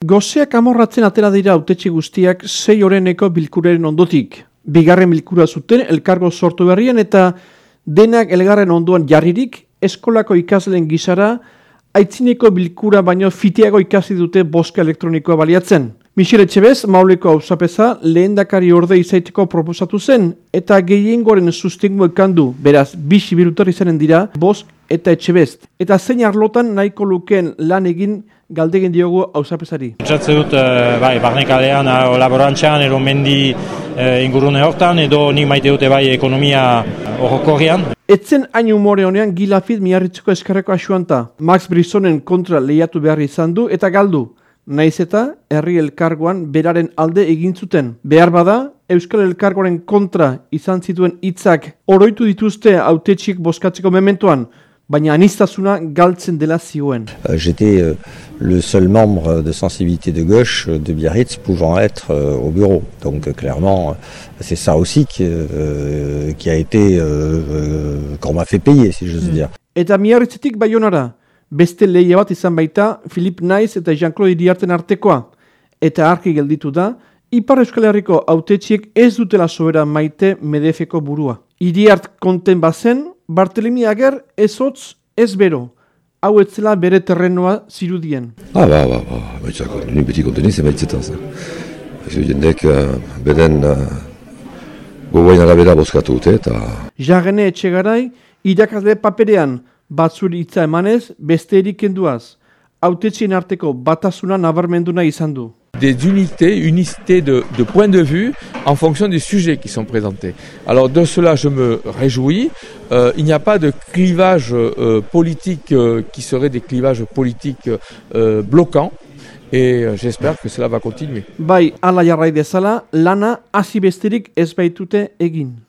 Gozeak amorratzen atera dira autetxe guztiak sei oreneko bilkuraren ondotik. Bigarren bilkura zuten elkargo sortu berrien eta denak elgarren onduan jarririk eskolako ikasleen gizara aitzineko bilkura baino fitiago ikasi dute boska elektronikoa baliatzen. Michele Etxebez, mauleko hausapeza, lehen dakari orde izaiteko proposatu zen, eta gehiengoren sustengu ekandu, beraz, bisi birutar izanen dira, bosk eta Etxebez. Eta zein arlotan nahiko lukeen lan egin galdegin diogu hausapesari. Txatze dut, uh, bai, barnekadean, uh, laborantxan, edo mendi uh, ingurune hortan, edo nik maite dute bai ekonomia horrokorrian. Etzen hain umore honean gilafit miarritzeko eskarreko asuanta. Max Brisonen kontra lehiatu behar izan du eta galdu. Naiz eta herri elkargoan beraren alde egin zuten. Behar bada, Euskal Elkargoaren kontra izan zituen hitzak oroitu dituzte autetxik boskatzeko mementoan, baina anistazuna galtzen dela zioen. Euh, j'étais euh, le seul membre de sensibilité de gauche de Biarritz pouvant être euh, au bureau. Donc clairement, c'est ça aussi qui, qui a été qu'on m'a fait payer, si j'ose hmm. dire. Eta miarritzetik baionara, beste lehia bat izan baita Philip Naiz eta Jean-Claude Iriarten artekoa. Eta arki gelditu da, Ipar Euskal Herriko autetxiek ez dutela sobera maite medefeko burua. Iriart konten bazen, Bartelemi ager ez hotz ez bero. Hau etzela bere terrenoa zirudien. Ah, ba, ba, ba, baitzako, nire beti konteniz emaitzetan zen. Ez du jendek, uh, beden uh, gogoen arabera bozkatu dute eta... Jarrene etxegarai, irakazle paperean, batzuri hitza emanez, beste erik kenduaz. Autetxien arteko batasuna nabarmenduna izan du. Des unités, unicité de, de point de vue en fonction des sujets qui sont présentés. Alors de cela, je me réjouis. Euh, il n'y a pas de clivage euh, politique euh, qui serait des clivages politiques euh, bloquants. Et euh, j'espère que cela va continuer. Lana.